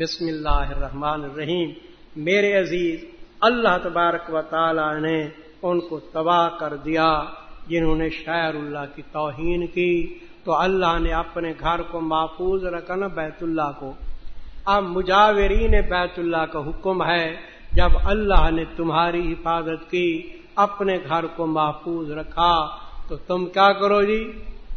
بسم اللہ الرحمن الرحیم۔ میرے عزیز، اللہ تبارک و تعالی نے ان کو تباہ کر دیا جنہوں نے شاعر اللہ کی توہین کی۔ تو اللہ نے اپنے گھر کو محفوظ رکھا نا بیت اللہ کو۔ اب مجاورین بیت اللہ کا حکم ہے، جب اللہ نے تمہاری حفاظت کی، اپنے گھر کو محفوظ رکھا، تو تم کیا کرو جی؟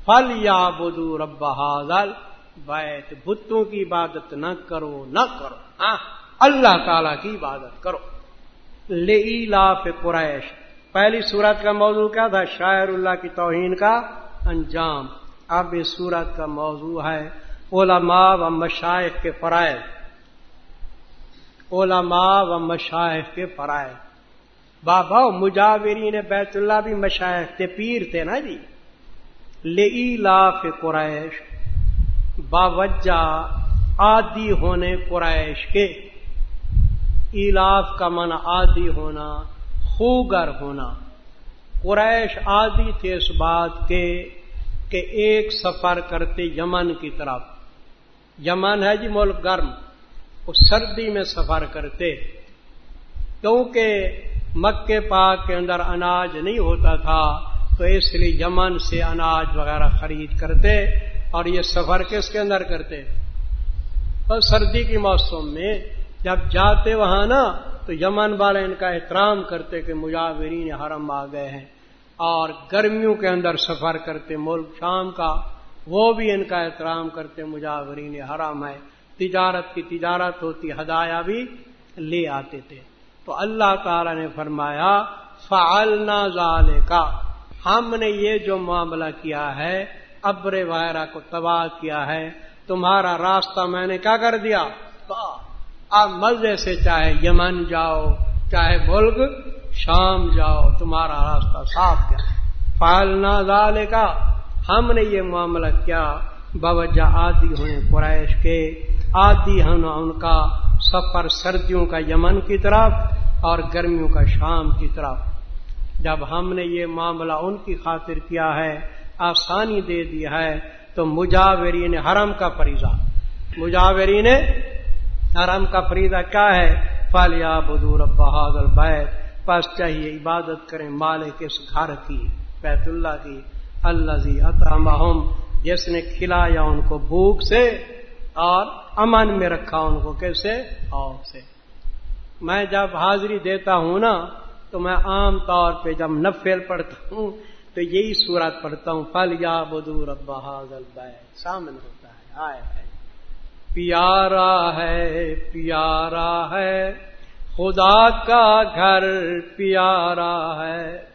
فل یا بدو رب حاضل بیت بتوں کی عبادت نہ کرو نہ کرو۔ ہاں۔ اللہ تعالی کی عبادت کرو۔ لے قریش۔ پہلی صورت کا موضوع کیا تھا؟ شاعر اللہ کی توہین کا انجام۔ اب اس صورت کا موضوع ہے علماء و مشائق کے فرائض۔ علماء و مشائق کے فرائض۔ بابا مجاورین بیت اللہ بھی مشائق تھے پیر تھے نا جی۔ لاف قریش۔ باوجہ آدی ہونے قریش کے ایلاف کا من آدی ہونا، خوگر ہونا۔ قریش آدی تھے اس بات کے کہ ایک سفر کرتے یمن کی طرف۔ یمن ہے جی ملک گرم، وہ سردی میں سفر کرتے۔ کیونکہ مکے پاک کے اندر اناج نہیں ہوتا تھا، تو اس لیے یمن سے اناج وغیرہ خرید کرتے۔ اور یہ سفر کس کے اندر کرتے اور سردی کی موسم میں جب جاتے وہاں نا، تو یمن والے ان کا احترام کرتے کہ مجاورین حرم آ گئے ہیں۔ اور گرمیوں کے اندر سفر کرتے، ملک شام کا، وہ بھی ان کا احترام کرتے، مجاورین حرام ہے تجارت کی تجارت ہوتی ہدایا بھی لے آتے تھے۔ تو اللہ تعالی نے فرمایا، فعلنا ظال کا ہم نے یہ جو معاملہ کیا ہے ابر وغیرہ کو تباہ کیا ہے، تمہارا راستہ میں نے کیا کر دیا؟ اب مزے سے چاہے یمن جاؤ، چاہے ملک، شام جاؤ، تمہارا راستہ صاف کیا۔ فالنا ظال کا ہم نے یہ معاملہ کیا۔ باوجہ آدی ہوئے قریش کے۔ آدی ہونا ان کا، سفر سردیوں کا یمن کی طرف اور گرمیوں کا شام کی طرف۔ جب ہم نے یہ معاملہ ان کی خاطر کیا ہے آسانی دے دی ہے تو مجاورین حرم کا فریضہ۔ مجاورین حرم کا فریضہ کیا ہے؟ فالیا بدور بہادر بیت پاس چاہیے عبادت کریں مالک اس گھر کی، بیت اللہ کی۔ اللہ زی جس نے کھلایا ان کو بھوک سے اور امن میں رکھا ان کو کیسے؟ اور سے۔ میں جب حاضری دیتا ہوں نا، تو میں عام طور پہ جب نفل پڑھتا ہوں تو یہی صورت پڑھتا ہوں پل یا بدور ابا حاضل سامنے ہوتا ہے، آئے ہے پیارا ہے پیارا ہے۔ خدا کا گھر پیارا ہے۔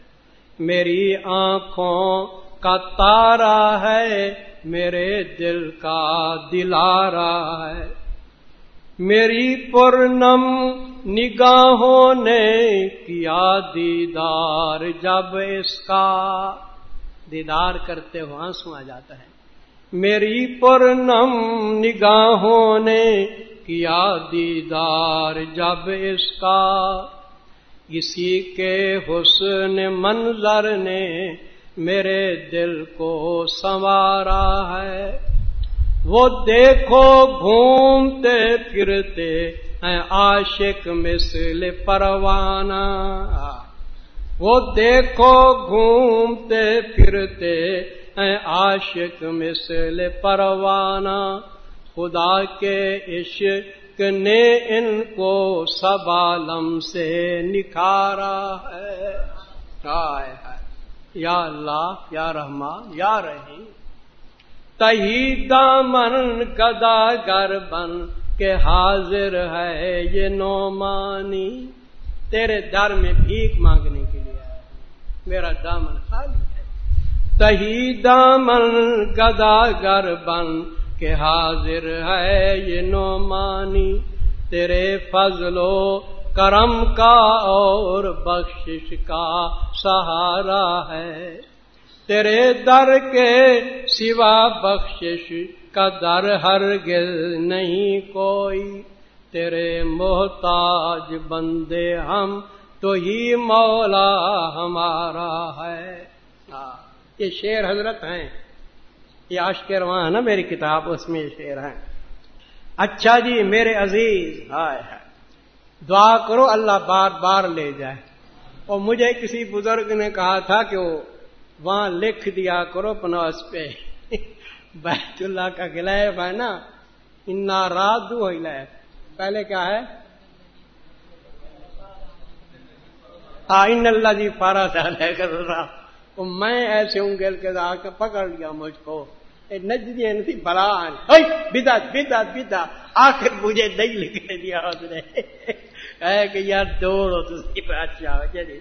میری آنکھوں کا تارا ہے، میرے دل کا دلارا ہے۔ میری پورنم نگاہوں نے کیا دیدار جب اس کا دیدار کرتے ہو آنسو آ جاتا ہے۔ میری پورنم نگاہوں نے کیا دیدار جب اس کا کسی کے حسن منظر نے میرے دل کو سنوارا ہے۔ وہ دیکھو گھومتے پھرتے ہیں عاشق مثل پروانہ۔ وہ دیکھو گھومتے پھرتے ہیں عاشق مثل پروانہ۔ خدا کے عشق نے ان کو سبالم سے نکھارا ہے۔ یا اللہ، یا رحمان، یا رہی تہی دامن گدا گر بن کے حاضر ہے یہ نومانی تیرے در میں بھیک مانگنے کے لیے میرا دامن خالی ہے۔ تہی دامن گدا گر بن کہ حاضر ہے یہ نعمانی۔ تیرے فضل و کرم کا اور بخشش کا سہارا ہے۔ تیرے در کے سوا بخشش کا در ہر نہیں کوئی۔ تیرے محتاج بندے ہم، تو ہی مولا ہمارا ہے۔ ہاں، یہ شیر حضرت ہیں۔ یہ عشق رواں ہے نا میری کتاب، اس میں یہ شعر ہے اچھا جی میرے عزیز ہائے۔ دعا کرو اللہ بار بار لے جائے۔ اور مجھے کسی بزرگ نے کہا تھا کہ وہ وہاں لکھ دیا کرو پنوس پہ۔ بیت اللہ کا گلیب ہے نا۔ انا رات دو پہلے کیا ہے؟ ان اللہ جی پارا تھا لے کر رہا میں ایسے ہوں گل کے آ کے پکڑ لیا مجھ کو۔ نجدی نہیں بلا بدا بدا بدا آخر مجھے نہیں لکھنے دیا اس نے۔ کہ یار دوڑو تو اچھا چلیے